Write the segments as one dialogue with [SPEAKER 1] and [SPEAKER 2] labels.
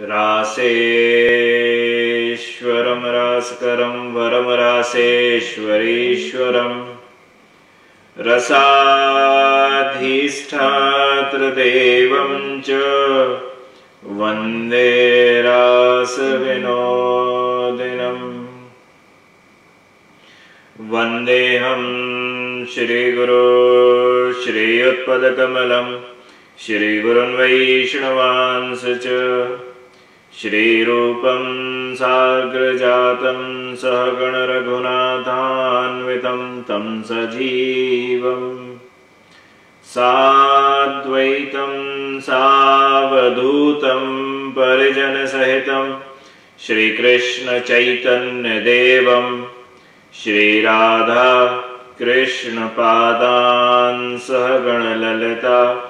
[SPEAKER 1] रासेश्वरं रासकरं वरं रासेश्वरीश्वरम् रसाधिष्ठातृदेवं च वंदे रासविनोदिनम्। वन्देऽहं श्रीगुरो श्रीयुत्पदकमलम् श्रीगुरुन् वैष्णवांस च श्रीरूपं साग्रजातं सहगणरघुनाथान्वितं तं सजीवम् साद्वैतं सावधूतं परिजनसहितं श्रीकृष्णचैतन्यदेवं। श्रीराधा कृष्णपादान् सहगणललिता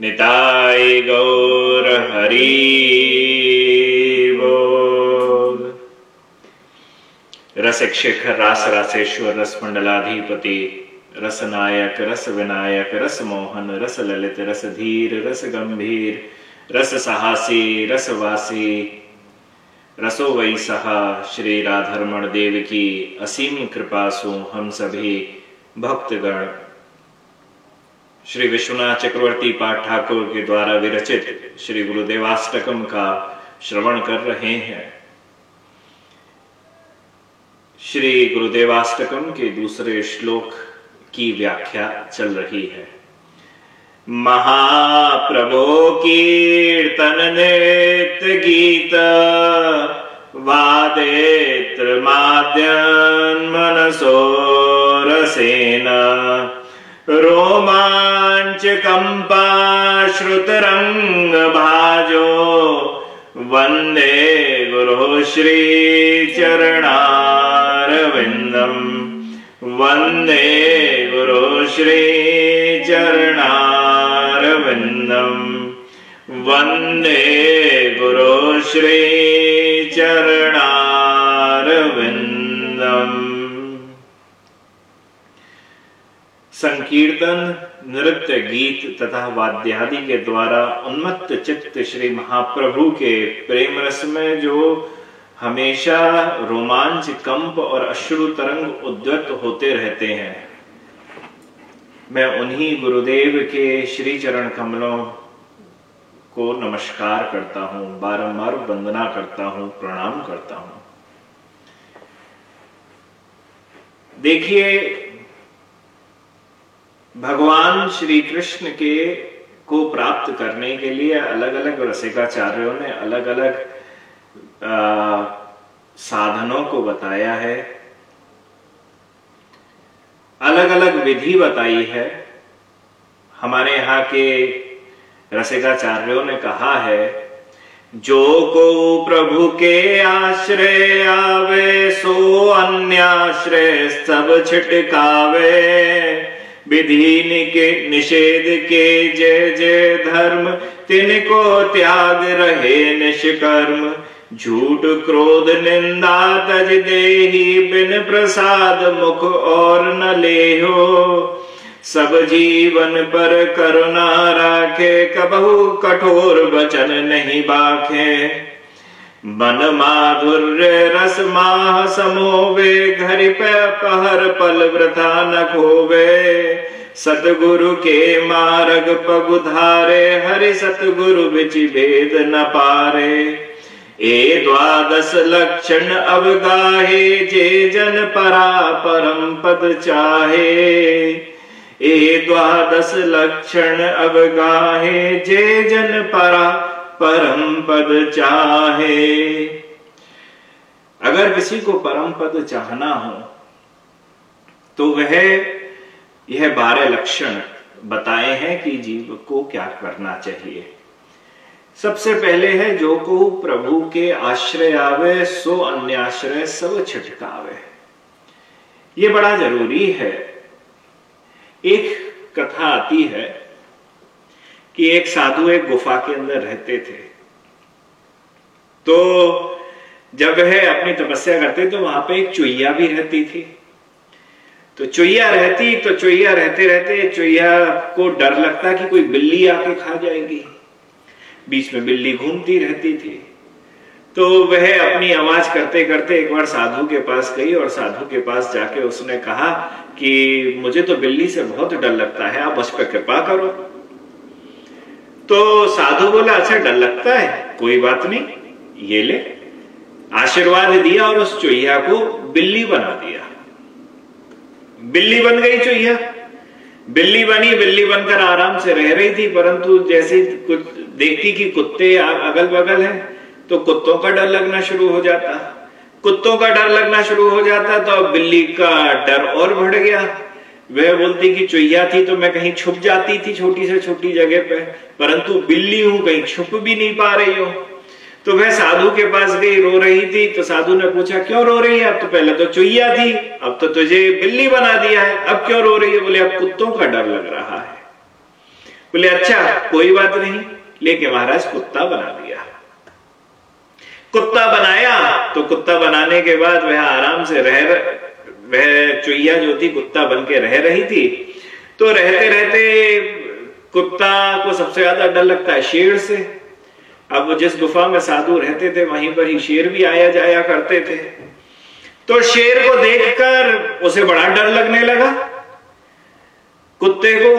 [SPEAKER 1] निताय गौर हरि रसिक शिखर रास रासेश्वर रस मंडलाधिपति, रस नायक, रस विनायक, रस मोहन, रस ललित, रस धीर, रस गंभीर, रस साहसी रसवासी रसो वही सहा, श्री राधरमण देव की असीम कृपा सु हम सभी भक्तगण। श्री विश्वनाथ चक्रवर्ती पाठ ठाकुर के द्वारा विरचित श्री गुरुदेवाष्टकम का श्रवण कर रहे हैं। श्री गुरुदेवाष्टकम के दूसरे श्लोक की व्याख्या चल रही है। महाप्रभो कीर्तन नृत्य गीत, वादेत्र माद्यन मनसो रसेना रोमाञ्च कम्पा श्रुतरङ्ग भाजो वन्दे गुरुः श्रीचरणारविन्दम्। वन्दे गुरुः श्रीचरणारविन्दम्। वन्दे गुरुः श्रीचरणारविन्दम् संकीर्तन, नृत्य गीत तथा वाद्यादि के द्वारा उन्मत्त चित्त श्री महाप्रभु के प्रेम रस में जो हमेशा रोमांच, कंप और अश्रु तरंग उद्वत होते रहते हैं। मैं उन्हीं गुरुदेव के श्री चरण कमलों को नमस्कार करता हूँ, बारंबार वंदना करता हूँ, प्रणाम करता हूँ। देखिए भगवान श्री कृष्ण के को प्राप्त करने के लिए अलग अलग रसिकाचार्यों ने अलग अलग साधनों को बताया है। अलग अलग विधि बताई है। हमारे यहाँ के रसिकाचार्यों ने कहा है, जो को प्रभु के आश्रय आवे, सो अन्य आश्रय सब छिटकावे। विधि के निषेध के जय जय धर्म, तिनको त्याग रहे निष्कर्म। झूठ, क्रोध, निंदा, तज देही, बिन प्रसाद, मुख और न ले हो सब जीवन पर करुणा राखे, कबहू कठोर वचन नहीं बाखे। बन माधुर्य रस माह समोवे घर पे पहर पल वृथा न खोवे सतगुरु के मार्ग पगुधारे हरि सतगुरु बिच भेद न पारे ए द्वादश लक्षण अवगाहे, जे जन परा परम पद चाहे ए द्वादश लक्षण अवगाहे, जे जन परा परम पद चाहे। अगर किसी को परम पद चाहना हो तो वह यह बारह लक्षण बताए हैं कि जीव को क्या करना चाहिए। सबसे पहले है, जो को प्रभु के आश्रय आवे, सो अन्य आश्रय सब छिटकावे। ये बड़ा ज़रूरी है। एक कथा आती है कि एक साधु एक गुफा के अंदर रहते थे। तो जब वह अपनी तपस्या करते तो वहाँ पे एक चुईया भी रहती थी। तो चुईया रहती तो चुईया रहते रहते चुईया को डर लगता कि कोई बिल्ली आके खा जाएगी। बीच में बिल्ली घूमती रहती थी। तो वह अपनी आवाज़ करते करते एक बार साधु के पास गई और साधु के पास जाके उसने कहा कि मुझे तो बिल्ली से बहुत डर लगता है, आप उस पर कृपा करो। तो साधु बोला अच्छा डर लगता है। कोई बात नहीं, ये ले। आशीर्वाद दिया और उस चुहिया को बिल्ली बना दिया। बिल्ली बन गई चुहिया। बिल्ली बनी, बिल्ली बनकर आराम से रह रही थी, परंतु जैसे कुछ देखती कि कुत्ते अगल बगल हैं तो कुत्तों का डर लगना शुरू हो जाता। कुत्तों का डर लगना शुरू हो जाता तो बिल्ली का डर और बढ़ गया। वह बोलती कि चुहिया थी तो मैं कहीं छुप जाती थी छोटी से छोटी जगह पे, परंतु बिल्ली हूँ, कहीं छुप भी नहीं पा रही हूँ। तो वह साधु के पास गई, रो रही थी तो साधु ने पूछा, क्यों रो रही है? अब तो पहले तो चुहिया थी, अब तो तुझे बिल्ली बना दिया है, अब क्यों रो रही है? बोले, अब कुत्तों का डर लग रहा है। बोले अच्छा कोई बात नहीं, लेके महाराज कुत्ता बना दिया। कुत्ता बनाया तो कुत्ता बनाने के बाद वह आराम से रह वह चुईया जो थी, कुत्ता बन के रह रही थी। तो रहते रहते कुत्ता को सबसे ज़्यादा डर लगता है शेर से। अब जिस गुफा में साधु रहते थे, वहीं पर ही शेर भी आया जाया करते थे। तो शेर को देखकर उसे बड़ा डर लगने लगा। कुत्ते को,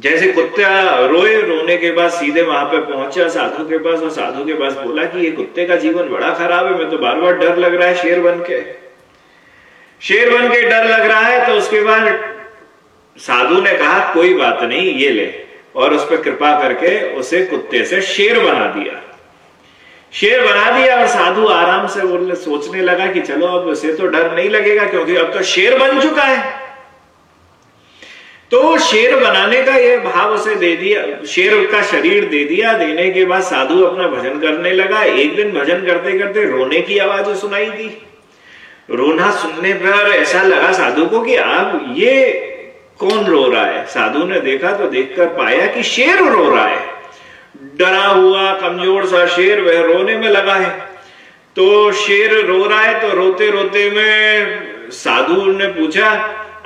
[SPEAKER 1] जैसे कुत्ता रोए, रोने के बाद सीधे वहाँ पर पहुँचा साधु के पास, और साधु के पास बोला कि ये कुत्ते का जीवन बड़ा खराब है, मैं तो बार बार डर लग रहा है शेर बन के। शेर बन के डर लग रहा है तो उसके बाद साधु ने कहा, कोई बात नहीं, ये ले। और उस पर कृपा करके उसे कुत्ते से शेर बना दिया। शेर बना दिया और साधु आराम से बोलने सोचने लगा कि चलो, अब उसे तो डर नहीं लगेगा, क्योंकि अब तो शेर बन चुका है। तो शेर बनाने का यह भाव उसे दे दिया, शेर का शरीर दे दिया। देने के बाद साधु अपना भजन करने लगा। एक दिन भजन करते करते रोने की आवाज़ सुनाई दी। रोना सुनने पर ऐसा लगा साधु को कि आप ये कौन रो रहा है? साधु ने देखा तो देखकर पाया कि शेर रो रहा है। डरा हुआ, कमज़ोर सा शेर वह रोने में लगा है। तो शेर रो रहा है तो रोते रोते में साधु ने पूछा,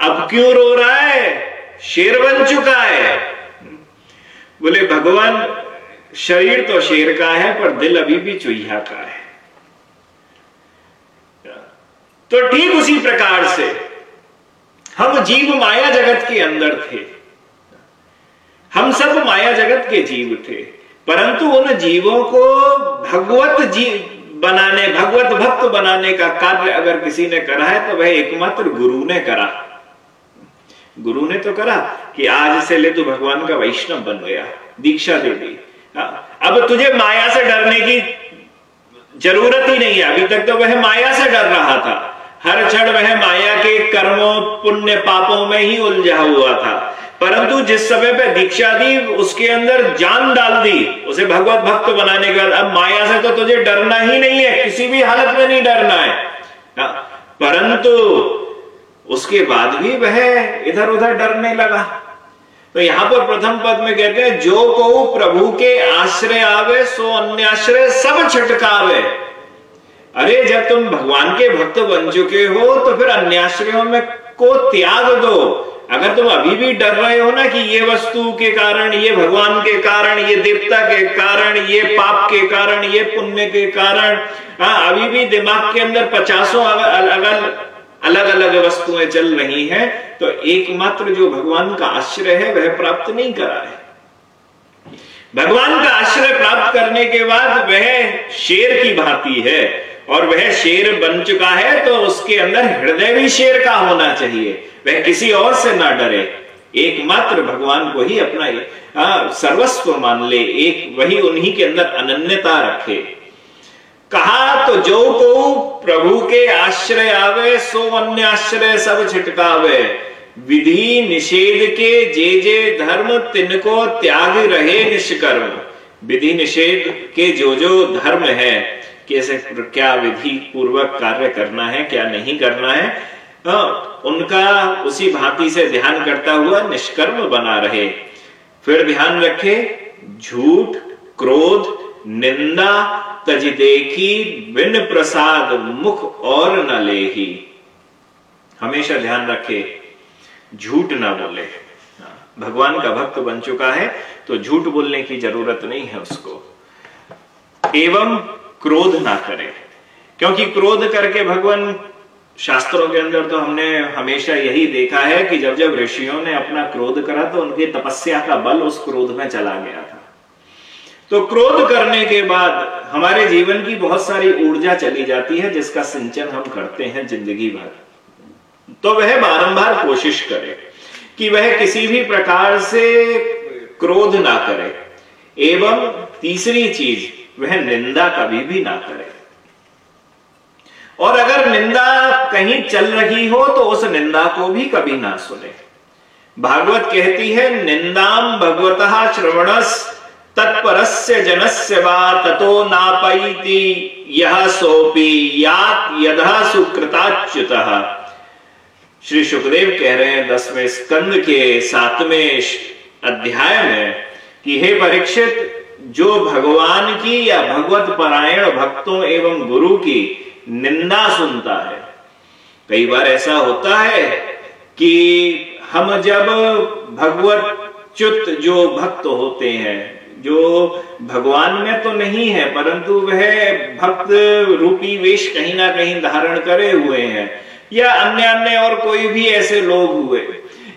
[SPEAKER 1] अब क्यों रो रहा है? शेर बन चुका है। बोले, भगवान, शरीर तो शेर का है, पर दिल अभी भी चुहिया का है। तो ठीक उसी प्रकार से हम जीव माया जगत के अंदर थे। हम सब माया जगत के जीव थे परंतु उन जीवों को भगवत जीव बनाने भगवत भक्त बनाने का कार्य अगर किसी ने करा है तो वह एकमात्र गुरु ने करा। गुरु ने तो करा कि आज से ले तो भगवान का वैष्णव बन गया दीक्षा दे दी। हाँ, अब तुझे माया से डरने की ज़रूरत ही नहीं है अभी तक तो वह माया से डर रहा था। हर क्षण वह माया के कर्मों, पुण्य पापों में ही उलझा हुआ था। परंतु जिस समय पे दीक्षा दी, उसके अंदर जान डाल दी, उसे भगवत भक्त बनाने के बाद, अब माया से तो तुझे डरना ही नहीं है, किसी भी हालत में नहीं डरना है। परंतु उसके बाद भी वह इधर उधर डरने लगा। तो यहाँ पर प्रथम पद में कहते हैं, जो को प्रभु के आश्रय आवे, सो अन्य आश्रय सब छटकावे। अरे जब तुम भगवान के भक्त बन चुके हो तो फिर अन्याश्रयों में को त्याग दो। अगर तुम अभी भी डर रहे हो ना कि ये वस्तु के कारण, ये भगवान के कारण, ये देवता के कारण, ये पाप के कारण, ये पुण्य के कारण हाँ अभी भी दिमाग के अंदर पचासों अगर अलग अलग अलग वस्तुएँ चल रही हैं तो एकमात्र जो भगवान का आश्रय है, वह प्राप्त नहीं करा है भगवान का आश्रय प्राप्त करने के बाद वह शेर की भांति है। और वह शेर बन चुका है तो उसके अंदर हृदय भी शेर का होना चाहिए। वह किसी और से ना डरे। एकमात्र भगवान को ही अपना सर्वस्व मान ले। एक वही उन्हीं के अंदर अनन्यता रखे। कहा तो जो को प्रभु के आश्रय आवे, सो अन्य आश्रय सब छिटकावे। विधि निषेध के जे जे धर्म तिनको त्याग रहे निष्कर्म। विधि निषेध के जो जो धर्म है कैसे क्या विधि पूर्वक कार्य करना है, क्या नहीं करना है उनका उसी भांति से ध्यान करता हुआ निष्कर्म बना रहे। फिर ध्यान रखे, झूठ, क्रोध, निंदा तज देखी बिन प्रसाद मुख और न ले ही हमेशा ध्यान रखे, झूठ ना बोले। भगवान का भक्त बन चुका है तो झूठ बोलने की ज़रूरत नहीं है उसको। एवं क्रोध ना करे। क्योंकि क्रोध करके भगवान शास्त्रों के अंदर तो हमने हमेशा यही देखा है कि जब जब ऋषियों ने अपना क्रोध करा तो उनकी तपस्या का बल उस क्रोध में चला गया था। तो क्रोध करने के बाद हमारे जीवन की बहुत सारी ऊर्जा चली जाती है, जिसका सिंचन हम करते हैं ज़िंदगी भर। तो वह बारंबार कोशिश करे कि वह किसी भी प्रकार से क्रोध ना करे। एवं तीसरी चीज़ वह निंदा कभी भी ना करे। और अगर निंदा कहीं चल रही हो तो उस निंदा को भी कभी ना सुने। भागवत कहती है निंदाम भगवत श्रवणस तत्परस्य जनस्य वा ततो नापैति यह सोपी यात यदा सुकृताच्युत। श्री सुखदेव कह रहे हैं, दसवें स्कंद के सातवें अध्याय में कि हे परीक्षित जो भगवान की या भगवत परायण भक्तों एवं गुरु की निंदा सुनता है। कई बार ऐसा होता है कि हम जब भगवत च्युत जो भक्त होते हैं, जो भगवान में तो नहीं है, परंतु वह भक्त रूपी वेश कहीं ना कहीं धारण करे हुए हैं, या अन्य अन्य और कोई भी ऐसे लोग हुए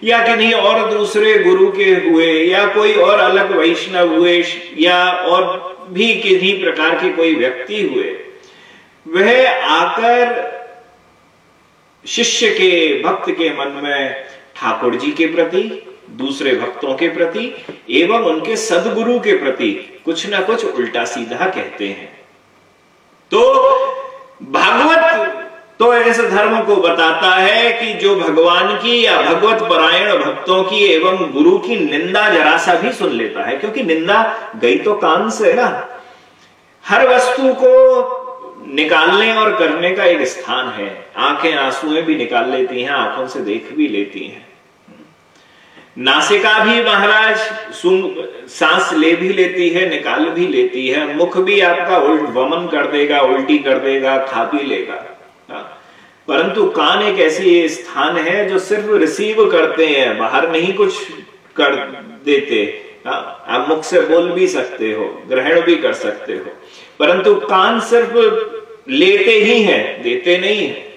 [SPEAKER 1] या किन्हीं और दूसरे गुरु के हुए, या कोई और अलग वैष्णव हुए, या और भी किसी प्रकार के कोई व्यक्ति हुए, वह आकर शिष्य के, भक्त के मन में ठाकुर जी के प्रति, दूसरे भक्तों के प्रति, एवं उनके सदगुरु के प्रति कुछ ना कुछ उल्टा सीधा कहते हैं। तो भागवत तो इस धर्म को बताता है कि जो भगवान की या भगवत परायण भक्तों की एवं गुरु की निंदा जरा सा भी सुन लेता है, क्योंकि निंदा गई तो कान से ना। हर वस्तु को निकालने और करने का एक स्थान है। आँखें आंसुएँ भी निकाल लेती हैं, आँखों से देख भी लेती हैं। नासिका भी महाराज सांस ले भी लेती है, निकाल भी लेती है। मुख भी आपका उल्ट वमन कर देगा, उल्टी कर देगा, खा भी लेगा। परंतु कान एक ऐसी स्थान है जो सिर्फ़ रिसीव करते हैं, बाहर नहीं कुछ कर देते। आप मुख से बोल भी सकते हो, ग्रहण भी कर सकते हो। परंतु कान सिर्फ़ लेते ही हैं, देते नहीं है।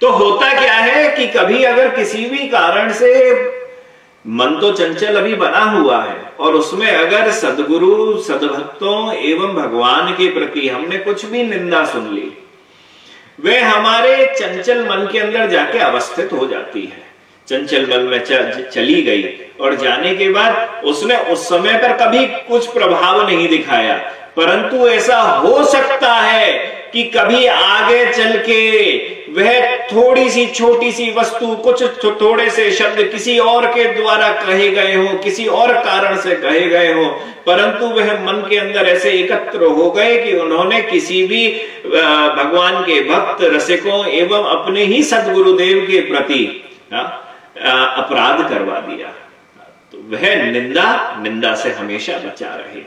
[SPEAKER 1] तो होता क्या है कि कभी अगर किसी भी कारण से मन तो चंचल अभी बना हुआ है, और उसमें अगर सदगुरु, सदभक्तों एवं भगवान के प्रति हमने कुछ भी निंदा सुन ली वे हमारे चंचल मन के अंदर जाके अवस्थित हो जाती है। चंचल मन में चली गई और जाने के बाद उसने उस समय पर कभी कुछ प्रभाव नहीं दिखाया। परंतु ऐसा हो सकता है कि कभी आगे चल के वह थोड़ी सी छोटी सी वस्तु कुछ थोड़े से शब्द किसी और के द्वारा कहे गए हो, किसी और कारण से कहे गए हो, परंतु वह मन के अंदर ऐसे एकत्र हो गए कि उन्होंने किसी भी भगवान के भक्त, रसिकों एवं अपने ही सदगुरुदेव के प्रति अपराध करवा दिया। तो वह निंदा निंदा से हमेशा बचा रहे।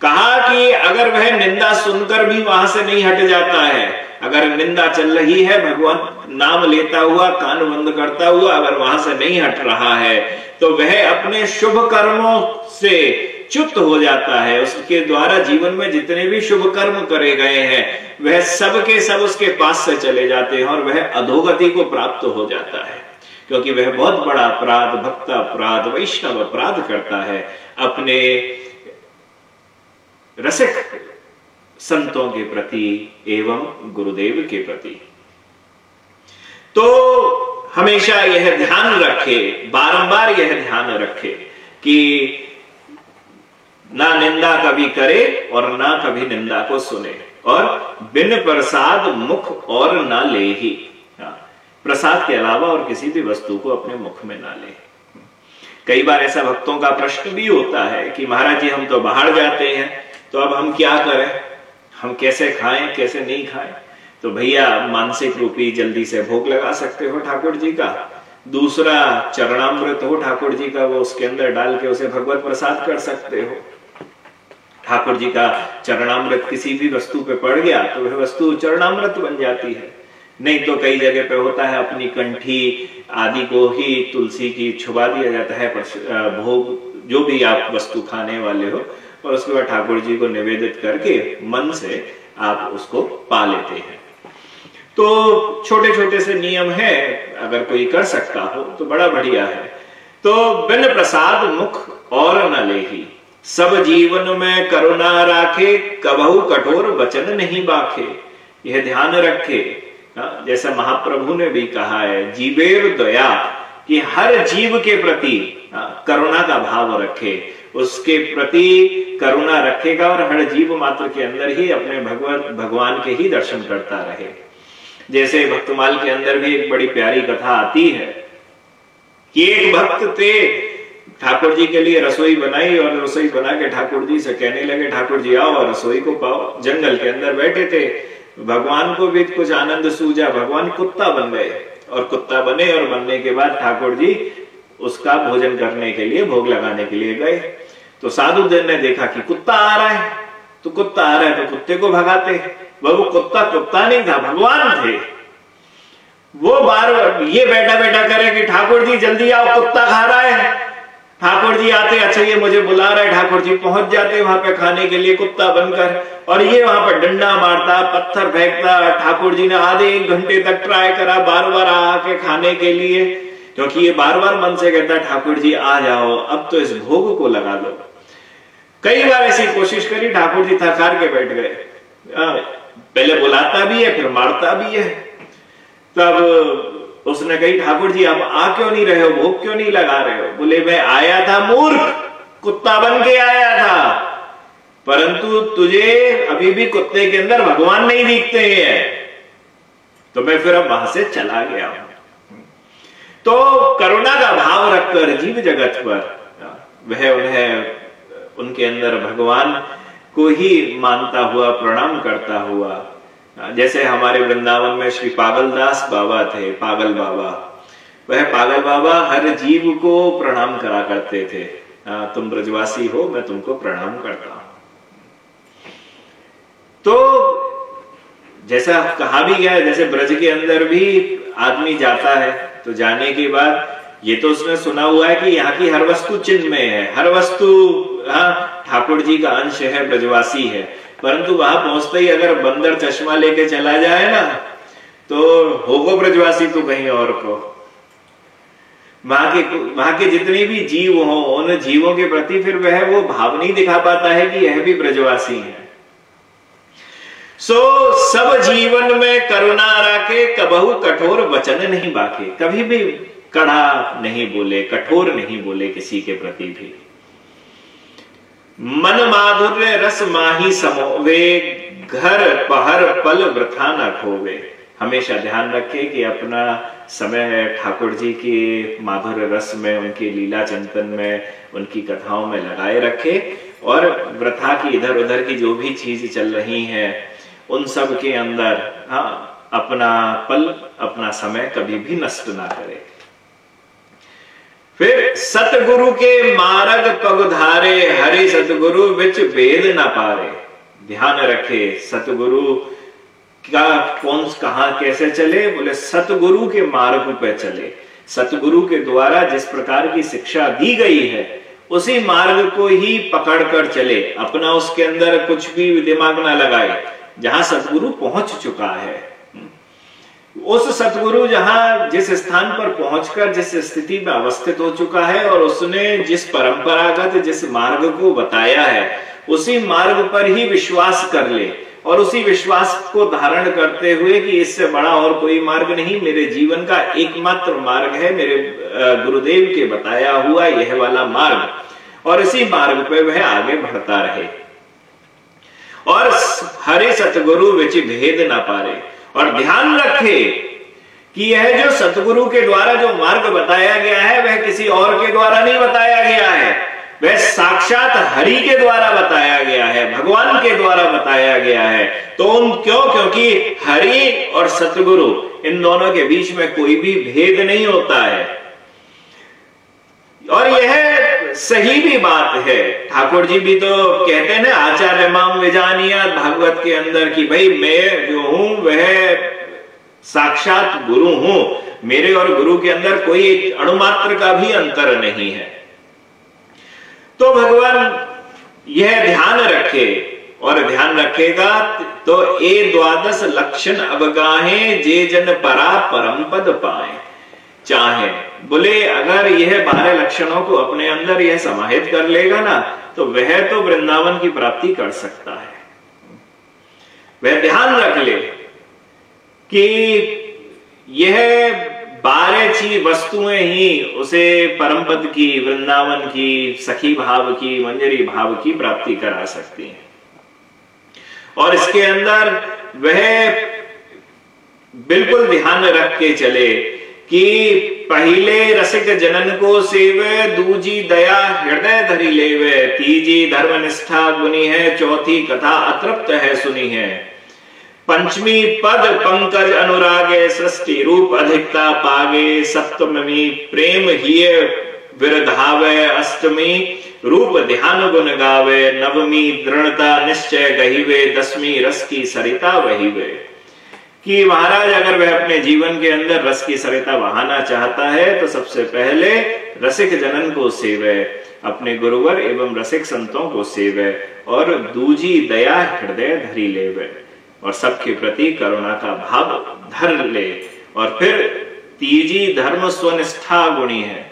[SPEAKER 1] कहा कि अगर वह निंदा सुनकर भी वहाँ से नहीं हट जाता है अगर निंदा चल रही है, भगवान नाम लेता हुआ, कान बंद करता हुआ, अगर वहाँ से नहीं हट रहा है तो वह अपने शुभ कर्मों से च्युत हो जाता है। उसके द्वारा जीवन में जितने भी शुभ कर्म करे गए हैं, वह सब के सब उसके पास से चले जाते हैं और वह अधोगति को प्राप्त हो जाता है। क्योंकि वह बहुत बड़ा अपराध, भक्त अपराध, वैष्णव अपराध करता है। अपने रसिक संतों के प्रति एवं गुरुदेव के प्रति। तो हमेशा यह ध्यान रखे बारंबार यह ध्यान रखे कि ना निंदा कभी करे और ना कभी निंदा को सुने और बिन प्रसाद मुख और ना ले ही। हाँ, प्रसाद के अलावा और किसी भी वस्तु को अपने मुख में ना ले। कई बार ऐसा भक्तों का प्रश्न भी होता है कि महाराज जी हम तो बाहर जाते हैं तो अब हम क्या करें? हम कैसे खाएँ, कैसे नहीं खाएँ? तो भैया, मानसिक रूपी जल्दी से भोग लगा सकते हो ठाकुर जी का। दूसरा चरणामृत हो ठाकुर जी का, वो उसके अंदर डाल के उसे भगवत प्रसाद कर सकते हो। ठाकुर जी का चरणामृत किसी भी वस्तु पे पड़ गया तो वह वस्तु चरणामृत बन जाती है। नहीं तो कई जगह पे होता है, अपनी कंठी आदि को ही तुलसी की छुबा दिया जाता है भोग, जो भी आप वस्तु खाने वाले हो और उसके बाद ठाकुर जी को निवेदित करके मन से आप उसको पा लेते हैं। तो छोटे छोटे से नियम है अगर कोई कर सकता हो तो बड़ा बढ़िया है। तो बिन प्रसाद मुख और न ले ही सब जीवन में करुणा राखे कबहू कठोर वचन नहीं बाखे। यह ध्यान रखे हाँ, जैसा महाप्रभु ने भी कहा है जीवेर दया कि हर जीव के प्रति हाँ, करुणा का भाव रखे। उसके प्रति करुणा रखेगा और हर जीव मात्र के अंदर ही अपने भगवान भगवान के ही दर्शन करता रहे। जैसे भक्तमाल के अंदर भी एक बड़ी प्यारी कथा आती है कि एक भक्त थे ठाकुर जी के लिए रसोई बनाई और रसोई बना के ठाकुर जी से कहने लगे, ठाकुर जी आओ और रसोई को पाओ। जंगल के अंदर बैठे थे। भगवान को भी कुछ आनंद सूझा। भगवान कुत्ता बन गए और कुत्ता बने और बनने के बाद ठाकुर जी उसका भोजन करने के लिए, भोग लगाने के लिए गए। तो साधु दिन ने देखा कि कुत्ता आ रहा है। तो कुत्ता आ रहा है तो कुत्ते को भगाते वो कुत्ता कुत्ता नहीं था, भगवान थे। वो बार ये बैठा बैठा करे कि, ठाकुर जी, जल्दी आओ, कुत्ता खा रहा है। ठाकुर जी आते अच्छा ये मुझे बुला रहे ठाकुर जी पहुँच जाते वहाँ पे खाने के लिए कुत्ता बनकर। और ये वहाँ पर डंडा मारता, पत्थर फेंकता। ठाकुर जी ने आधे एक घंटे तक ट्राई करा बार बार आके खाने के लिए। क्योंकि ये बार बार मन से कहता है, ठाकुर जी, आ जाओ, अब तो इस भोग को लगा दो। कई बार ऐसी कोशिश करी, ठाकुर जी थकार के बैठ गए। पहले बुलाता भी है, फिर मारता भी है। तब उसने कही, ठाकुर जी आप आ क्यों नहीं रहे हो? भोग क्यों नहीं लगा रहे हो? बोले, मैं आया था, मूर्ख! कुत्ता बन के आया था। परंतु तुझे अभी भी कुत्ते के अंदर भगवान नहीं दिखते हैं। तो मैं फिर अब वहाँ से चला गया हूँ। तो करुणा का भाव रखकर जीव जगत पर। वह उन्हें, उनके अंदर भगवान को ही मानता हुआ, प्रणाम करता हुआ। जैसे हमारे वृंदावन में श्री पागल दास बाबा थे, पागल बाबा। वह पागल बाबा हर जीव को प्रणाम करा करते थे। तुम ब्रजवासी हो, मैं तुमको प्रणाम करता हूँ। तो जैसा कहा भी गया जैसे ब्रज के अंदर भी आदमी जाता है तो जाने के बाद ये तो उसने सुना हुआ है कि यहाँ की हर वस्तु चिन्ह में है। हर वस्तु हाँ ठाकुर जी का अंश है, ब्रजवासी है। परंतु वहाँ पहुँचते ही अगर बंदर चश्मा लेके चला जाए ना तो होगो ब्रजवासी तो कहीं और को। वहाँ के वहाँ के जितने भी जीव हो, उन जीवों के प्रति फिर वह वो भाव नहीं दिखा पाता है कि यह भी ब्रजवासी है। सो सब जीवन में करुणा रखे, कबहू कठोर वचन नहीं बाके। कभी भी कड़ा नहीं बोले, कठोर नहीं बोले किसी के प्रति भी। मन माधुर्य रस माही समोवे, घर पहर पल वृथा न खोवे। हमेशा ध्यान रखे कि अपना समय ठाकुर जी के माधुर्य रस में, उनकी लीला चिंतन में, उनकी कथाओं में लगाए रखे। और वृथा की इधर उधर की जो भी चीज़ चल रही है उन सब के अंदर हाँ अपना पल, अपना समय कभी भी नष्ट ना करे। फिर सतगुरु के मार्ग पगधारे हरे सतगुरु बिच भेद न पारे। ध्यान रखे, सतगुरु का कौन, कहा, कैसे चले? बोले, सतगुरु के मार्ग पे चले। सतगुरु के द्वारा जिस प्रकार की शिक्षा दी गई है, उसी मार्ग को ही पकड़ कर चले। अपना उसके अंदर कुछ भी दिमाग ना लगाए। जहाँ सतगुरु पहुँच चुका है। उस सतगुरु जहाँ जिस स्थान पर पहुंचकर, जिस स्थिति में अवस्थित हो चुका है और उसने जिस परंपरागत, जिस मार्ग को बताया है, उसी मार्ग पर ही विश्वास कर ले और उसी विश्वास को धारण करते हुए कि इससे बड़ा और कोई मार्ग नहीं, मेरे जीवन का एकमात्र मार्ग है, मेरे गुरुदेव के बताया हुआ यह वाला मार्ग। और इसी मार्ग पर वह आगे बढ़ता रहे। और हरे सतगुरु विच भेद ना पारे। और ध्यान रखे कि यह जो सतगुरु के द्वारा जो मार्ग बताया गया है, वह किसी और के द्वारा नहीं बताया गया है। वह साक्षात हरि के द्वारा बताया गया है, भगवान के द्वारा बताया गया है। तो उन क्यों? क्योंकि हरि और सतगुरु, इन दोनों के बीच में कोई भी भेद नहीं होता है। और यह सही भी बात है। ठाकुर जी भी तो कहते हैं ना, आचार्य माम विजानिया भागवत के अंदर कि भाई मैं जो हूँ, वह साक्षात गुरु हूँ। मेरे और गुरु के अंदर कोई अणुमात्र का भी अंतर नहीं है। तो भगवान यह ध्यान रखे और ध्यान रखेगा तो ए द्वादश लक्षण अवगाहे जे जन परा परम पद पाए। चाहे। बोले, अगर यह बारह लक्षणों को अपने अंदर यह समाहित कर लेगा ना तो वह तो वृंदावन की प्राप्ति कर सकता है। वह ध्यान रख ले कि यह बारह चीज़ वस्तुएँ ही उसे परम पद की, वृंदावन की, सखी भाव की मंजरी भाव की प्राप्ति करा सकती हैं। और इसके अंदर वह बिल्कुल ध्यान रख के चले कि पहले रसिक जनन को सेवे, दूजी दया हृदय धरी लेवे, तीजी धर्म निष्ठा गुनी है, चौथी कथा अतृप्त है, सुनी है। पंचमी पद पंकज अनुरागे, सृष्टि रूप अधिकता पागे, सप्तमी प्रेम ही विरधावे, अष्टमी रूप ध्यान गुण गावे, नवमी दृढ़ता निश्चय गहीवे दसवीं रस की सरिता वहीवे। कि महाराज, अगर वह अपने जीवन के अंदर रस की सरिता बहाना चाहता है तो सबसे पहले रसिक जनन को सेवे, अपने गुरुवर एवं रसिक संतों को सेवे और दूजी दया हृदय धरी लेवे और सबके प्रति करुणा का भाव धर ले। और फिर तीजी धर्म स्वनिष्ठा गुणी है।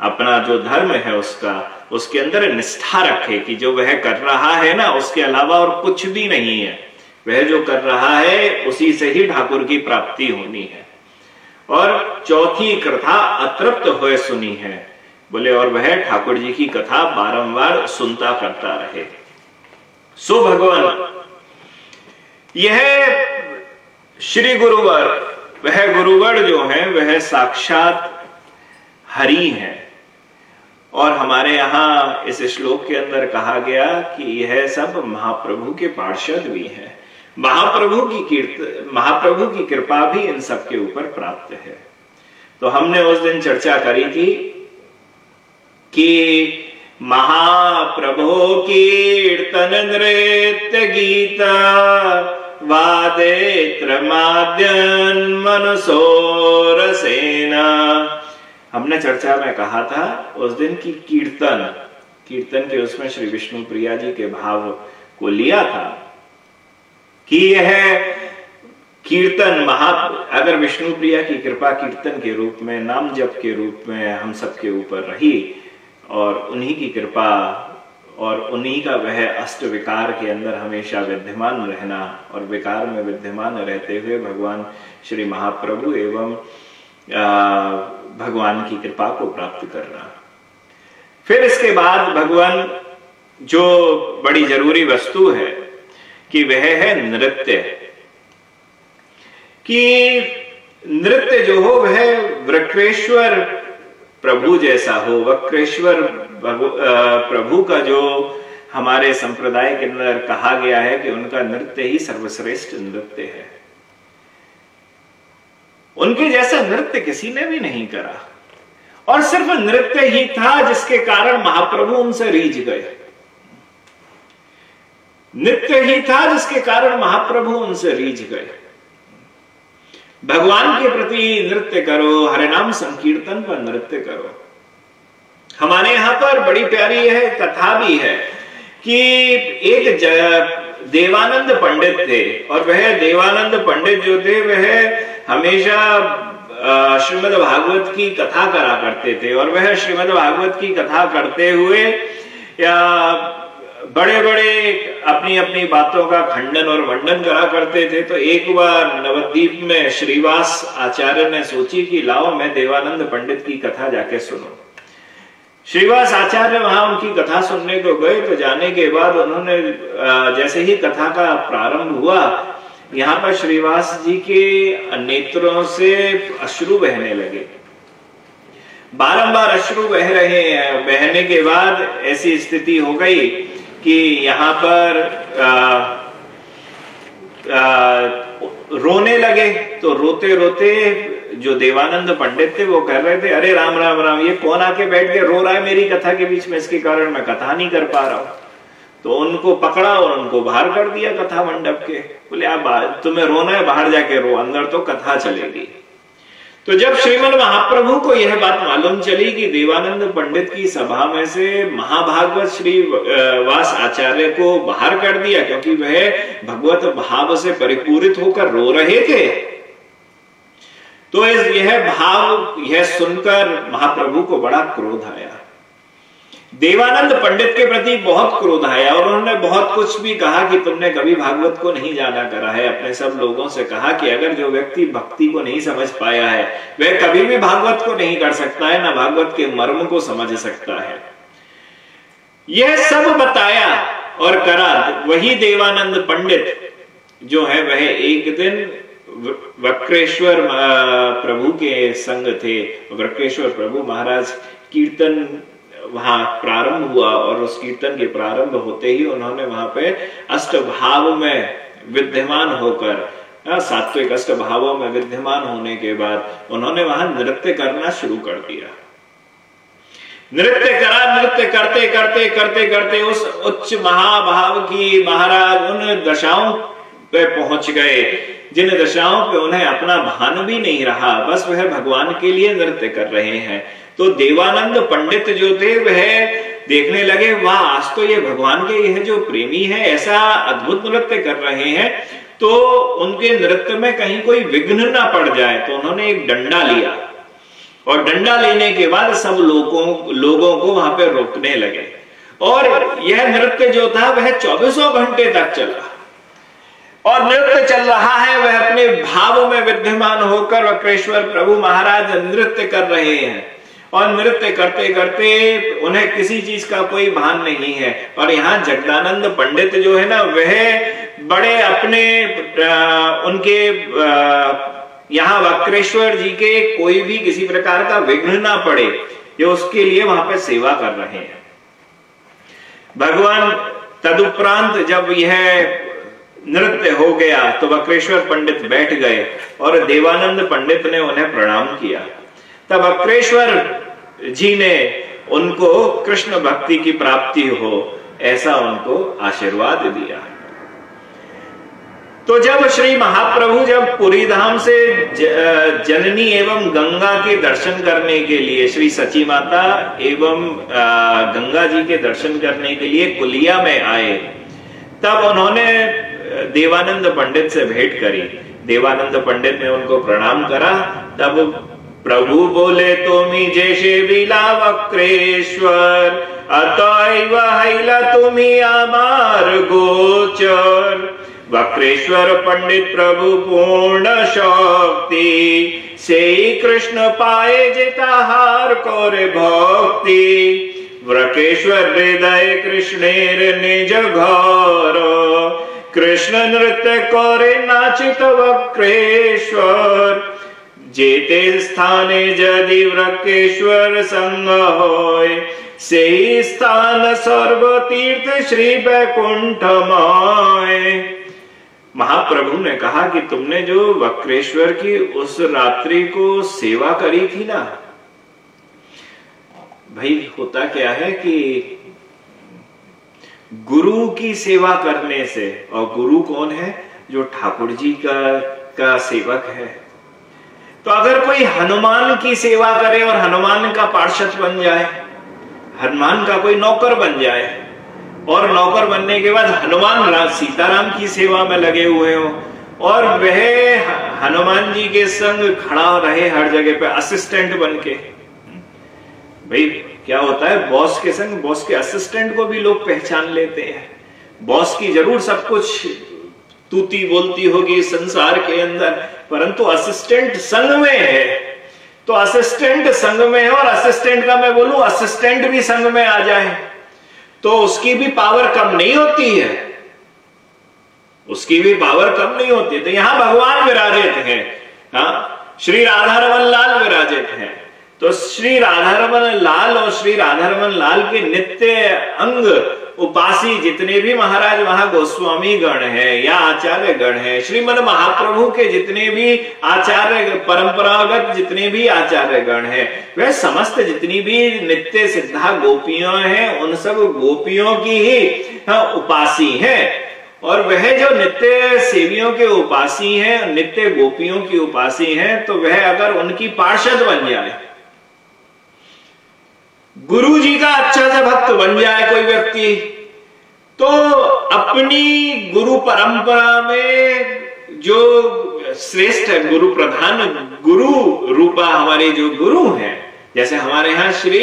[SPEAKER 1] अपना जो धर्म है उसका, उसके अंदर निष्ठा रखे कि जो वह कर रहा है ना, उसके अलावा और कुछ भी नहीं है। वह जो कर रहा है, उसी से ही ठाकुर की प्राप्ति होनी है। और चौथी कथा अतृप्त हुए सुनी है। बोले, और वह ठाकुर जी की कथा बारंबार सुनता करता रहे। सो भगवान, यह श्री गुरुवर, वह गुरुवर जो है, वह साक्षात हरि है। और हमारे यहाँ इस श्लोक के अंदर कहा गया कि यह सब महाप्रभु के पार्षद भी हैं। महाप्रभु की कीर्त, महाप्रभु की कृपा भी इन सब के ऊपर प्राप्त है। तो हमने उस दिन चर्चा करी थी कि महाप्रभु कीर्तन नृत्य गीता वादेत्र माद्यन मनसोर सेना। हमने चर्चा में कहा था, उस दिन की कीर्तन कीर्तन के उसमें श्री विष्णु प्रिया जी के भाव को लिया था। कि यह कीर्तन महा, अगर विष्णु प्रिया की कृपा कीर्तन के रूप में, नाम जप के रूप में हम सबके ऊपर रही, और उन्हीं की कृपा, और उन्हीं का वह अष्ट विकार के अंदर हमेशा विद्यमान रहना, और विकार में विद्यमान रहते हुए भगवान श्री महाप्रभु एवं भगवान की कृपा को प्राप्त करना। फिर इसके बाद भगवान, जो बड़ी ज़रूरी वस्तु है कि वह है नृत्य। कि नृत्य जो हो, वह वृक्षेश्वर प्रभु जैसा हो। वक्रेश्वर प्रभु का जो हमारे संप्रदाय के अंदर कहा गया है कि उनका नृत्य ही सर्वश्रेष्ठ नृत्य है। उनके जैसा नृत्य किसी ने भी नहीं करा। और सिर्फ़ नृत्य ही था जिसके कारण महाप्रभु उनसे रीझ गए। नृत्य ही था, जिसके कारण महाप्रभु उनसे रीझ गए। भगवान के प्रति नृत्य करो हरे नाम संकीर्तन पर नृत्य करो। हमारे यहाँ पर बड़ी प्यारी है कथा भी है कि एक देवानंद पंडित थे, और वह देवानंद पंडित जो थे, वह हमेशा श्रीमद भागवत की कथा करा करते थे, और वह श्रीमद भागवत की कथा करते हुए, या बड़े बड़े अपनी अपनी बातों का खंडन और मंडन करा करते थे तो एक बार नवद्वीप में श्रीवास आचार्य ने सोची कि लाओ, मैं देवानंद पंडित की कथा जाके सुनो। श्रीवास आचार्य वहाँ उनकी कथा सुनने को गए तो जाने के बाद उन्होंने जैसे ही कथा का प्रारंभ हुआ, यहाँ पर श्रीवास जी के नेत्रों से अश्रु बहने लगे। बारंबार अश्रु बह रहे हैं, बहने के बाद ऐसी स्थिति हो गई कि यहाँ पर आ, आ, रोने लगे तो रोते रोते जो देवानंद पंडित थे वो कह रहे थे अरे राम राम राम ये कौन आके बैठ के रो रहा है मेरी कथा के बीच में इसके कारण मैं कथा नहीं कर पा रहा हूँ। तो उनको पकड़ा और उनको बाहर कर दिया कथा मंडप के। बोले आप तुम्हें रोना है बाहर जाके रो अंदर तो कथा चलेगी। तो जब श्रीमद महाप्रभु को यह बात मालूम चली कि देवानंद पंडित की सभा में से महाभागवत श्री वास आचार्य को बाहर कर दिया, क्योंकि वह भगवत भाव से परिपूरित होकर रो रहे थे। तो यह भाव, यह सुनकर महाप्रभु को बड़ा क्रोध आया। देवानंद पंडित के प्रति बहुत क्रोध आया और उन्होंने बहुत कुछ भी कहा कि तुमने कभी भागवत को नहीं जाना करा है। अपने सब लोगों से कहा कि अगर जो व्यक्ति भक्ति को नहीं समझ पाया है, वह कभी भी भागवत को नहीं कर सकता है, ना भागवत के मर्म को समझ सकता है। यह सब बताया और करा। वही देवानंद पंडित जो है, वह एक दिन वक्रेश्वर प्रभु के संग थे। वक्रेश्वर प्रभु महाराज कीर्तन वहाँ प्रारंभ हुआ और उस कीर्तन के प्रारंभ होते ही उन्होंने वहाँ पे अष्ट भाव में विद्यमान होकर सात्विक अष्ट भावों में विद्यमान होने के बाद उन्होंने वहाँ नृत्य करना शुरू कर दिया। नृत्य करा, नृत्य करते करते करते करते उस उच्च महाभाव की महाराज उन दशाओं पे पहुँच गए, जिन दशाओं पे उन्हें अपना भान भी नहीं रहा, बस वह भगवान के लिए नृत्य कर रहे हैं। तो देवानंद पंडित जो थे वह देखने लगे, वाह, आज तो ये भगवान के यह जो प्रेमी है, ऐसा अद्भुत नृत्य कर रहे हैं। तो उनके नृत्य में कहीं कोई विघ्न ना पड़ जाए तो उन्होंने एक डंडा लिया। और डंडा लेने के बाद सब लोगों लोगों को वहाँ पर रोकने लगे। और यह नृत्य जो था, वह चौबीसों घंटे तक चला। और नृत्य चल रहा है, वह अपने भाव में विद्यमान होकर वक्रेश्वर प्रभु महाराज नृत्य कर रहे हैं। और नृत्य करते करते उन्हें किसी चीज़ का कोई भान नहीं है। और यहाँ जगदानंद पंडित जो है ना वह बड़े अपने आ, उनके यहाँ वक्रेश्वर जी के कोई भी किसी प्रकार का विघ्न ना पड़े ये उसके लिए वहाँ पर सेवा कर रहे हैं। भगवान तदुपरांत जब यह नृत्य हो गया तो वक्रेश्वर पंडित बैठ गए और देवानंद पंडित ने उन्हें प्रणाम किया। तब अक्रेश्वर जी ने उनको कृष्ण भक्ति की प्राप्ति हो, ऐसा उनको आशीर्वाद दिया। तो जब श्री महाप्रभु जब पुरी धाम से जननी एवं गंगा के दर्शन करने के लिए, श्री सची माता एवं गंगा जी के दर्शन करने के लिए कुलिया में आए, तब उन्होंने देवानंद पंडित से भेंट करी। देवानंद पंडित ने उनको प्रणाम करा, तब प्रभु बोले तुम्ही जैसे बिला वक्रेश्वर अतएव हैला तुम्ही आमार गोचर। वक्रेश्वर पंडित प्रभु पूर्ण शक्ति से कृष्ण पाए जेता हार करे भक्ति। वक्रेश्वर हृदय कृष्णेर निज घर, कृष्ण नृत्य करे नाचित वक्रेश्वर। जेते स्थाने यदि वृकेश्वर संग होय से ही स्थान सर्व तीर्थ श्री वैकुंठ महाप्रभु ने कहा कि तुमने जो वक्रेश्वर की उस रात्रि को सेवा करी थी ना, भाई होता क्या है कि गुरु की सेवा करने से, और गुरु कौन है? जो ठाकुर जी का का सेवक है। तो अगर कोई हनुमान की सेवा करे और हनुमान का पार्षद बन जाए, हनुमान का कोई नौकर बन जाए, और नौकर बनने के बाद हनुमान सीताराम की सेवा में लगे हुए हो, और वह हनुमान जी के संग खड़ा रहे हर जगह पे असिस्टेंट बन के, भाई, क्या होता है बॉस के संग बॉस के असिस्टेंट को भी लोग पहचान लेते हैं। बॉस की ज़रूर सब कुछ तूती बोलती होगी संसार के अंदर। परंतु असिस्टेंट संघ में है। तो असिस्टेंट संघ में है और असिस्टेंट का मैं बोलूँ असिस्टेंट भी संघ में आ जाए तो उसकी भी पावर कम नहीं होती है। उसकी भी पावर कम नहीं होती तो यहाँ भगवान विराजित है हाँ? श्री राधा रमन लाल विराजित है। तो श्री राधा रमन लाल और श्री राधा रमन लाल के नित्य अंग उपासी जितने भी महाराज वहाँ गोस्वामी गण है या आचार्य गण है श्रीमद महाप्रभु के जितने भी आचार्य परंपरागत जितने भी आचार्य गण है वह समस्त जितनी भी नित्य सिद्धा गोपियाँ हैं उन सब गोपियों की ही हाँ, उपासी है। और वह जो नित्य सेवियों के उपासी हैं नित्य गोपियों की उपासी हैं तो वह अगर उनकी पार्षद बन जाए गुरु जी का अच्छा सा भक्त बन जाए कोई व्यक्ति। तो अपनी गुरु परंपरा में जो श्रेष्ठ है गुरु प्रधान गुरु रूपा हमारे जो गुरु हैं जैसे हमारे यहाँ श्री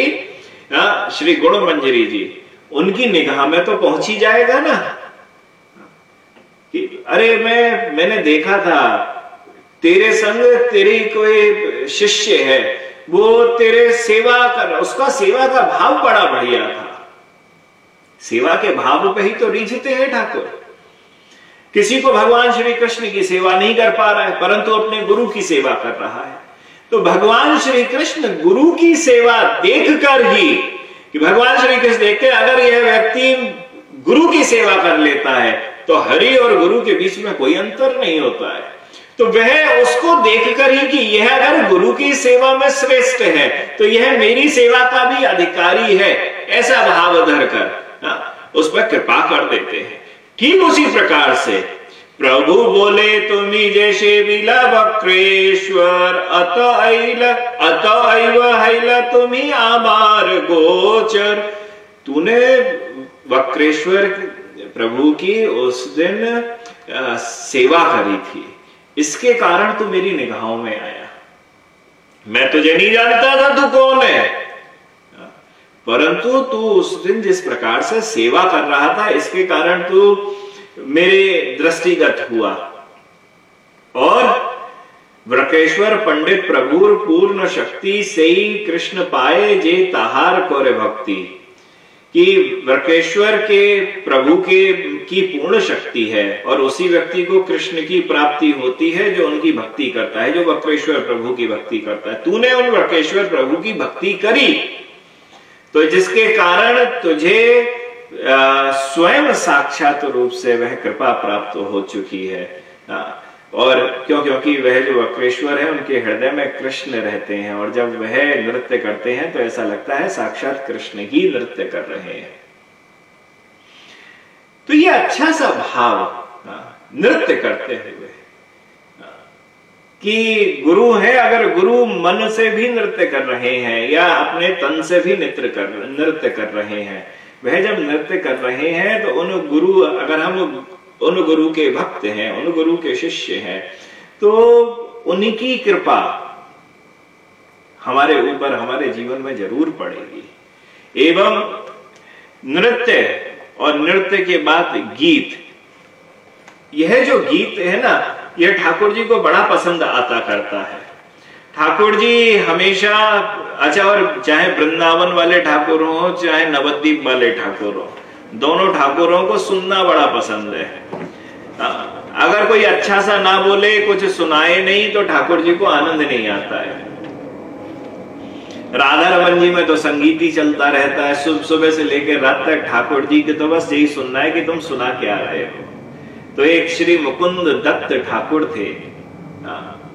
[SPEAKER 1] आ, श्री गुण मंजरी जी उनकी निगाह में तो पहुँच ही जाएगा ना। कि अरे मैं मैंने देखा था तेरे संग तेरी कोई शिष्य है वो तेरे सेवा कर उसका सेवा का भाव बड़ा बढ़िया था। सेवा के भाव पे ही तो रिझते हैं ठाकुर। किसी को भगवान श्री कृष्ण की सेवा नहीं कर पा रहा है, परंतु अपने गुरु की सेवा कर रहा है। तो भगवान श्री कृष्ण गुरु की सेवा देखकर ही कि भगवान श्री कृष्ण देखते अगर यह व्यक्ति गुरु की सेवा कर लेता है तो हरि और गुरु के बीच में कोई अंतर नहीं होता है। तो वह उसको देखकर ही कि यह अगर गुरु की सेवा में श्रेष्ठ है तो यह मेरी सेवा का भी अधिकारी है ऐसा भाव धर कर। हाँ, उस पर कृपा कर देते हैं। ठीक उसी प्रकार से प्रभु बोले तुम्ही जैसे विला वक्रेश्वर अत अत ऐल तुम्ही आमार गोचर। तूने वक्रेश्वर प्रभु की उस दिन सेवा करी थी। इसके कारण तू मेरी निगाहों में आया। मैं तुझे नहीं जानता था तू कौन है। परंतु तू उस दिन जिस प्रकार से सेवा कर रहा था, इसके कारण तू मेरे दृष्टिगत हुआ। और व्रकेश्वर पंडित प्रभुर पूर्ण शक्ति से ही कृष्ण पाए जे तहार कौर भक्ति। कि वृकेश्वर के प्रभु के, की पूर्ण शक्ति है और उसी व्यक्ति को कृष्ण की प्राप्ति होती है जो उनकी भक्ति करता है, जो वक्रेश्वर प्रभु की भक्ति करता है। तूने उन वर्केश्वर प्रभु की भक्ति करी। तो जिसके कारण तुझे स्वयं साक्षात रूप से वह कृपा प्राप्त हो चुकी है। और क्यों, क्योंकि वह जो वक्रेश्वर है, उनके हृदय में कृष्ण रहते हैं, और जब वह नृत्य करते हैं तो ऐसा लगता है साक्षात कृष्ण ही नृत्य कर रहे हैं। तो ये अच्छा सा भाव नृत्य करते हुए कि गुरु है, अगर गुरु मन से भी नृत्य कर रहे हैं, या अपने तन से भी नृत्य कर नृत्य कर रहे हैं, वह जब नृत्य कर रहे हैं तो उन गुरु, अगर हम उन गुरु के भक्त हैं उन गुरु के शिष्य हैं तो उनकी कृपा हमारे ऊपर, हमारे जीवन में ज़रूर पड़ेगी। एवं नृत्य और नृत्य के बाद गीत। यह जो गीत है ना, यह ठाकुर जी को बड़ा पसंद आता करता है। ठाकुर जी हमेशा अच्छा और चाहे वृंदावन वाले ठाकुर हो, चाहे नवद्वीप वाले ठाकुर हो दोनों ठाकुरों को सुनना बड़ा पसंद है। अगर कोई अच्छा सा ना बोले, कुछ सुनाए नहीं तो ठाकुर जी को आनंद नहीं आता है। राधा रमन जी में तो संगीत ही चलता रहता है। सुबह सुबह से लेकर रात तक ठाकुर जी के तो बस यही सुनना है कि तुम सुना क्या रहे हो। तो एक श्री मुकुंद दत्त ठाकुर थे।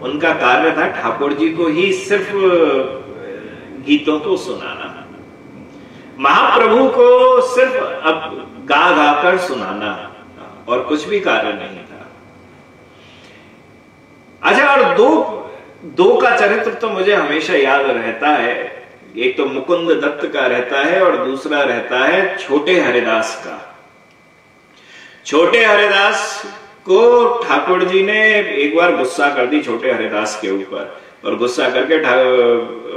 [SPEAKER 1] उनका कार्य था ठाकुर जी को ही सिर्फ़ गीतों को सुनाना। महाप्रभु को सिर्फ़ अब गा गाकर सुनाना और कुछ भी कार्य नहीं था। अच्छा और दो दो का चरित्र तो मुझे हमेशा याद रहता है। एक तो मुकुंद दत्त का रहता है और दूसरा रहता है छोटे हरिदास का। छोटे हरिदास को ठाकुर जी ने एक बार गुस्सा कर दी छोटे हरिदास के ऊपर। और गुस्सा करके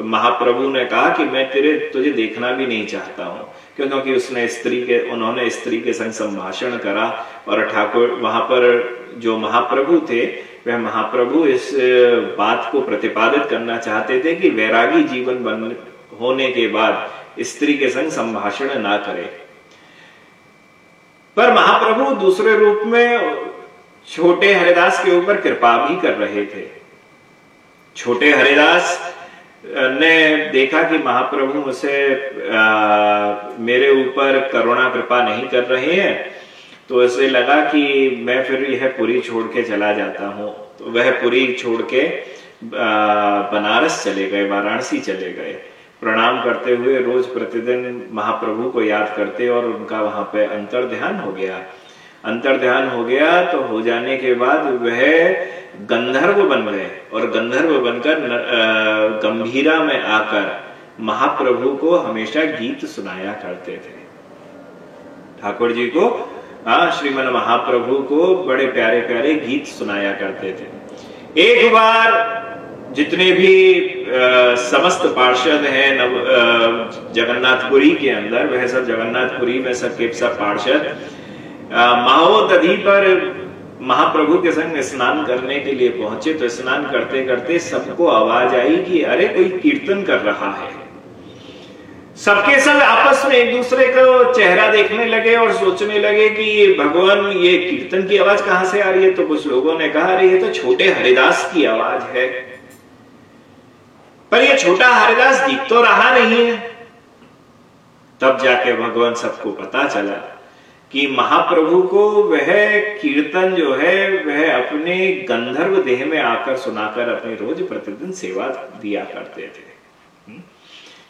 [SPEAKER 1] महाप्रभु ने कहा कि मैं तेरे, तुझे देखना भी नहीं चाहता हूँ, क्योंकि उसने स्त्री के, उन्होंने स्त्री के संग संभाषण करा और ठाकुर वहाँ पर जो महाप्रभु थे, वह महाप्रभु इस बात को प्रतिपादित करना चाहते थे कि वैरागी जीवन बन, होने के बाद स्त्री के संग संभाषण ना करे। पर महाप्रभु दूसरे रूप में छोटे हरिदास के ऊपर कृपा भी कर रहे थे। छोटे हरिदास ने देखा कि महाप्रभु मुझसे मेरे ऊपर करुणा, कृपा नहीं कर रहे हैं तो ऐसे लगा कि मैं फिर यह पुरी छोड़ के चला जाता हूँ। तो वह पुरी छोड़ के बनारस चले गए, वाराणसी चले गए। प्रणाम करते हुए रोज प्रतिदिन महाप्रभु को याद करते और उनका वहाँ पे अंतर ध्यान हो गया। अंतर ध्यान हो गया तो हो जाने के बाद वह गंधर्व बन गए और गंधर्व बनकर गंभीरा में आकर महाप्रभु को हमेशा गीत सुनाया करते थे। ठाकुर जी को हाँ श्रीमन महाप्रभु को बड़े प्यारे प्यारे गीत सुनाया करते थे। एक बार जितने भी आ, समस्त पार्षद हैं नव जगन्नाथपुरी के अंदर वह सब जगन्नाथपुरी में सब के सब पार्षद माओ माओदधी पर महाप्रभु के संग स्नान करने के लिए पहुँचे तो स्नान करते करते सबको आवाज़ आई कि अरे कोई कीर्तन कर रहा है। सबके सब आपस में एक दूसरे का चेहरा देखने लगे और सोचने लगे कि ये भगवान, ये कीर्तन की आवाज़ कहाँ से आ रही है? तो कुछ लोगों ने कहा, अरे, ये तो छोटे हरिदास की आवाज़ है। पर ये छोटा हरिदास दिख तो रहा नहीं। है तब जाके भगवान सबको पता चला कि महाप्रभु को वह कीर्तन जो है वह अपने गंधर्व देह में आकर सुनाकर अपने रोज प्रतिदिन सेवा दिया करते थे।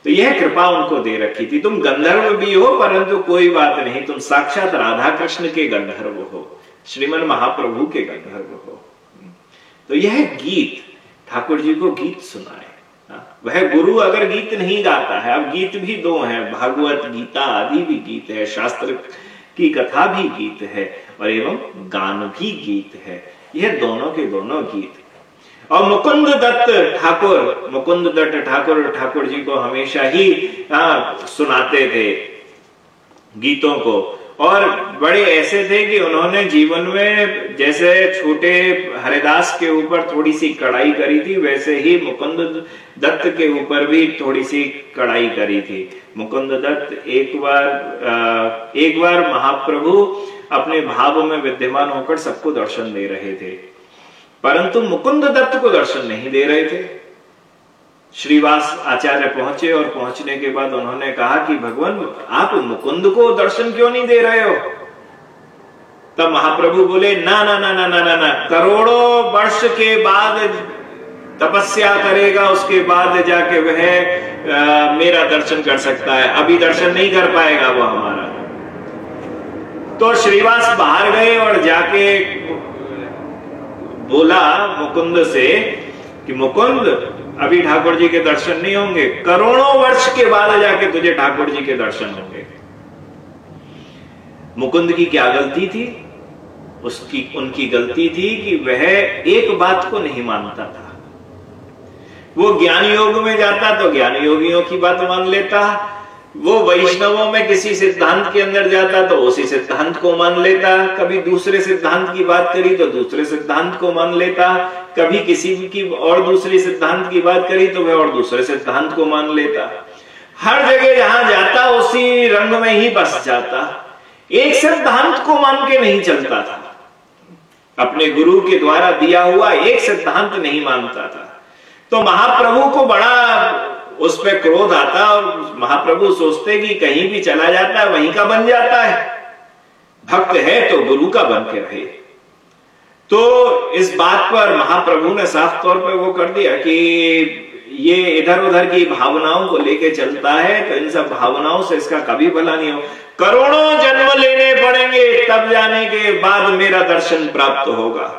[SPEAKER 1] तो यह कृपा उनको दे रखी थी। तुम गंधर्व भी हो परंतु कोई बात नहीं तुम साक्षात राधा कृष्ण के गंधर्व हो श्रीमन महाप्रभु के गंधर्व हो। तो यह गीत ठाकुर जी को गीत सुनाए। हाँ, वह गुरु अगर गीत नहीं गाता है अब गीत भी दो हैं भागवत गीता आदि भी गीत है शास्त्र की कथा भी गीत है और एवं गान भी गीत है। यह दोनों के दोनों गीत। और मुकुंद दत्त ठाकुर मुकुंद दत्त ठाकुर ठाकुर जी को हमेशा ही आ, सुनाते थे गीतों को। और बड़े ऐसे थे कि उन्होंने जीवन में जैसे छोटे हरिदास के ऊपर थोड़ी सी कड़ाई करी थी, वैसे ही मुकुंद दत्त के ऊपर भी थोड़ी सी कड़ाई करी थी। मुकुंद दत्त एक बार एक बार महाप्रभु अपने भाव में विद्यमान होकर सबको दर्शन दे रहे थे। परंतु मुकुंद दत्त को दर्शन नहीं दे रहे थे। श्रीवास आचार्य पहुँचे और पहुँचने के बाद उन्होंने कहा कि भगवान, आप मुकुंद को दर्शन क्यों नहीं दे रहे हो? तब महाप्रभु बोले, ना ना ना ना ना ना ना, करोड़ों वर्ष के बाद तपस्या करेगा, उसके बाद जाके वह मेरा दर्शन कर सकता है। अभी दर्शन नहीं कर पाएगा वो हमारा। तो श्रीवास बाहर गए और जाके बोला मुकुंद से कि, मुकुंद अभी ठाकुर जी के दर्शन नहीं होंगे। करोड़ों वर्ष के बाद जाके तुझे ठाकुर जी के दर्शन होंगे। मुकुंद की क्या गलती थी? उसकी, उनकी गलती थी कि वह एक बात को नहीं मानता था। वो ज्ञान योग में जाता तो ज्ञान योगियों की बात मान लेता। वो वैष्णवों में किसी सिद्धांत के अंदर जाता तो उसी सिद्धांत को मान लेता। कभी दूसरे सिद्धांत की बात करी तो दूसरे सिद्धांत को मान लेता। कभी किसी की और दूसरी सिद्धांत की बात करी तो वह और दूसरे सिद्धांत को मान लेता। हर जगह जहाँ जाता, उसी रंग में ही बस जाता। एक सिद्धांत को मान के नहीं चलता था। अपने गुरु के द्वारा दिया हुआ एक सिद्धांत नहीं मानता था। तो महाप्रभु को बड़ा उस पर क्रोध आता और महाप्रभु सोचते कि कहीं भी चला जाता है, वहीं का बन जाता है। भक्त है तो गुरु का बन के रहे। तो इस बात पर महाप्रभु ने साफ़ तौर पर वो कर दिया कि ये इधर उधर की भावनाओं को लेके चलता है तो इन सब भावनाओं से इसका कभी भला नहीं हो। करोड़ों जन्म लेने पड़ेंगे, तब जाने के बाद मेरा दर्शन प्राप्त होगा।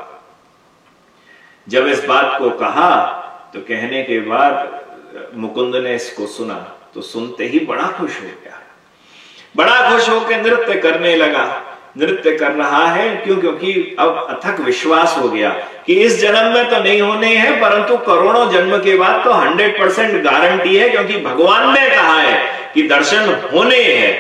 [SPEAKER 1] जब इस बात को कहा तो कहने के बाद मुकुंद ने इसको सुना तो सुनते ही बड़ा खुश हो गया। बड़ा खुश होकर नृत्य करने लगा। नृत्य कर रहा है, क्यों? क्योंकि अब अथक विश्वास हो गया कि इस जन्म में तो नहीं होने हैं, परंतु करोड़ों जन्म के बाद तो हंड्रेड परसेंट गारंटी है, क्योंकि भगवान ने कहा है कि दर्शन होने हैं।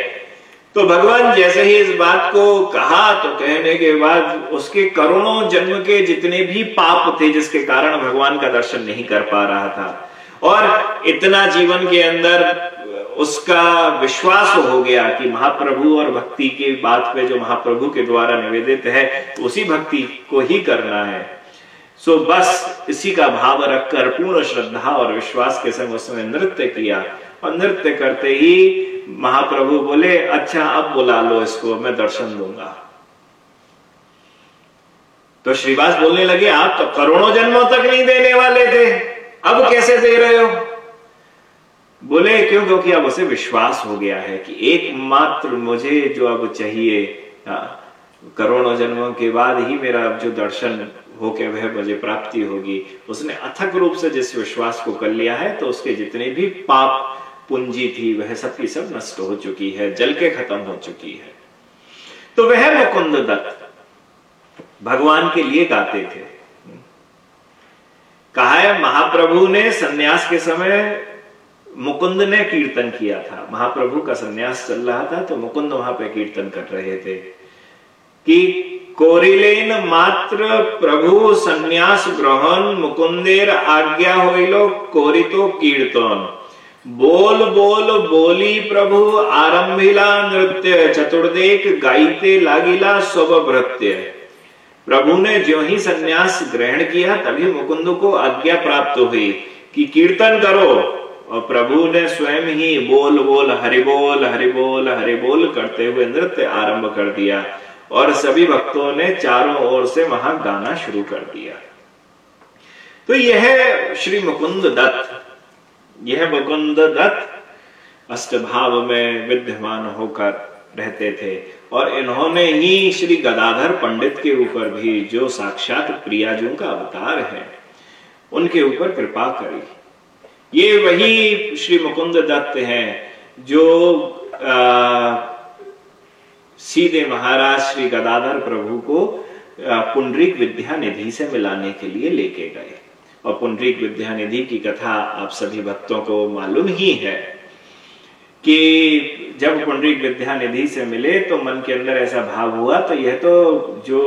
[SPEAKER 1] तो भगवान जैसे ही इस बात को कहा तो कहने के बाद उसके करोड़ों जन्म के जितने भी पाप थे, जिसके कारण भगवान का दर्शन नहीं कर पा रहा था और इतना जीवन के अंदर उसका विश्वास हो गया कि महाप्रभु और भक्ति की बात पे जो महाप्रभु के द्वारा निवेदित है, उसी भक्ति को ही करना है। सो बस इसी का भाव रखकर पूर्ण श्रद्धा और विश्वास के संग उसने नृत्य किया। और नृत्य करते ही महाप्रभु बोले अच्छा अब बुला लो इसको, मैं दर्शन दूँगा। तो श्रीवास बोलने लगे, आप तो करोड़ों जन्मों तक नहीं देने वाले थे। अब कैसे दे रहे हो? बोले, क्यों? क्योंकि अब उसे विश्वास हो गया है कि एकमात्र मुझे जो अब चाहिए करोड़ों जन्मों के बाद ही मेरा अब जो दर्शन होके वह मुझे प्राप्ति होगी। उसने अथक रूप से जिस विश्वास को कर लिया है तो उसके जितने भी पाप पूंजी थी, वह सब की सब नष्ट हो चुकी है, जल के खत्म हो चुकी है। तो वह मुकुंद दत्त भगवान के लिए गाते थे। कहा है, महाप्रभु ने सन्यास के समय मुकुंद ने कीर्तन किया था। महाप्रभु का सन्यास चल रहा था तो मुकुंद वहाँ पे कीर्तन कर रहे थे कि कोरिलेन मात्र प्रभु सन्यास ग्रहण, मुकुंदेर आज्ञा होइलो, कोरितो कीर्तन। बोल बोल, बोली प्रभु, आरंभिला नृत्य, चतुर्देक गाइते लागिला सब भृत्य। प्रभु ने जो ही सन्यास ग्रहण किया, तभी मुकुंद को आज्ञा प्राप्त हुई कि कीर्तन करो। और प्रभु ने स्वयं ही बोल बोल, हरि बोल हरि बोल हरि बोल करते हुए नृत्य आरंभ कर दिया। और सभी भक्तों ने चारों ओर से वहाँ गाना शुरू कर दिया। तो यह श्री मुकुंद दत्त। यह मुकुंद दत्त अष्टभाव में विद्यमान होकर रहते थे। और इन्होंने ही श्री गदाधर पंडित के ऊपर भी जो साक्षात प्रियाजू का अवतार है उनके ऊपर कृपा करी। ये वही श्री मुकुंद दत्त हैं जो आ, सीधे महाराज श्री गदाधर प्रभु को पुंडरीक विद्या निधि से मिलाने के लिए लेके गए। और पुंडरीक विद्या निधि की कथा आप सभी भक्तों को मालूम ही है। कि जब पुंडरीक विद्या निधि से मिले तो मन के अंदर ऐसा भाव हुआ तो यह तो जो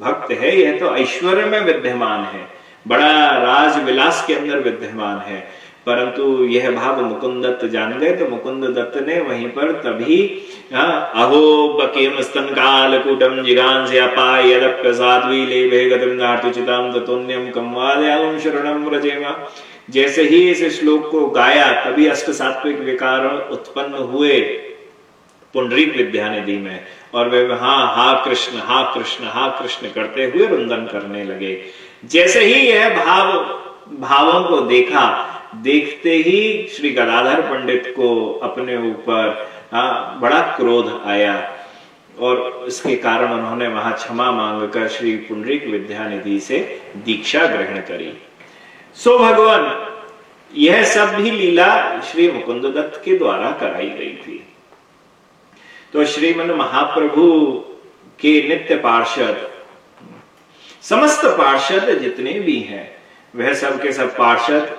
[SPEAKER 1] भक्त है, यह तो ऐश्वर्य में विद्यमान है। बड़ा राज विलास के अंदर विद्यमान है। परंतु यह भाव मुकुंद दत्त जान गए तो मुकुंद दत्त ने वहीं पर तभी अहो बकीम स्तन काल कूटम जिगान से अपाय यदप्य साध्वी ले भेगतम नाटुचिताम ततुन्यम कमवादयालम शरणम रजेमा जैसे ही इस श्लोक को गाया, तभी अष्ट सात्विक विकार उत्पन्न हुए। पुंडरीक विद्या निधि में, और वे हा हा कृष्ण हा कृष्ण हा कृष्ण करते हुए रुंदन करने लगे। जैसे ही यह भाव, भावों को देखा, देखते ही श्री गदाधर पंडित को अपने ऊपर बड़ा क्रोध आया, और इसके कारण उन्होंने वहाँ क्षमा मांगकर श्री पुंडरीक विद्यानिधि से दीक्षा ग्रहण करी। सो भगवान, यह सब भी लीला श्री मुकुंद दत्त के द्वारा कराई गई थी। तो श्रीमन महाप्रभु के नित्य पार्षद, समस्त पार्षद जितने भी हैं, वह सब के सब पार्षद,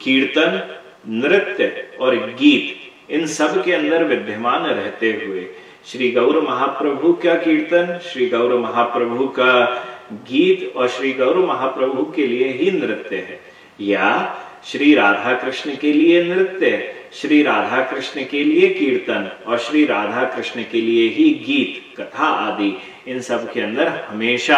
[SPEAKER 1] कीर्तन, नृत्य और गीत, इन सब के अंदर विद्यमान रहते हुए, श्री गौर महाप्रभु का कीर्तन, श्री गौर महाप्रभु का गीत और श्री गौर महाप्रभु के लिए ही नृत्य है। या श्री राधा कृष्ण के लिए नृत्य श्री राधा कृष्ण के लिए कीर्तन और श्री राधा कृष्ण के लिए ही गीत कथा आदि इन सब के अंदर हमेशा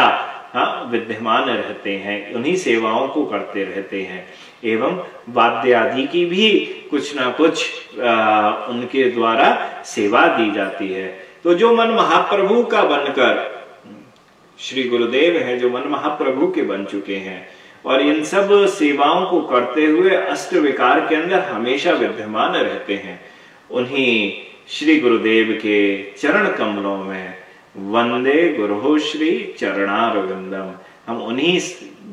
[SPEAKER 1] हाँ विद्यमान रहते हैं उन्हीं सेवाओं को करते रहते हैं। एवं वाद्य आदि की भी कुछ ना कुछ आ, उनके द्वारा सेवा दी जाती है। तो जो मन महाप्रभु का बनकर श्री गुरुदेव है, जो मन महाप्रभु के बन चुके हैं। और इन सब सेवाओं को करते हुए अष्ट विकार के अंदर हमेशा विद्यमान रहते हैं। उन्हीं श्री गुरुदेव के चरण कमलों में वंदे गुरु श्री चरणारविंदम। हम उन्हीं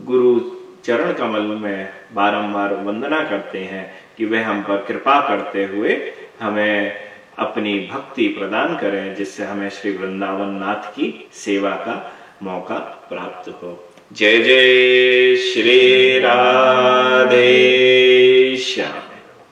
[SPEAKER 1] गुरु चरण कमल में बारंबार वंदना करते हैं कि वह हम पर कृपा करते हुए हमें अपनी भक्ति प्रदान करें, जिससे हमें श्री वृंदावन नाथ की सेवा का मौका प्राप्त हो। जय जय श्री राधे श्याम।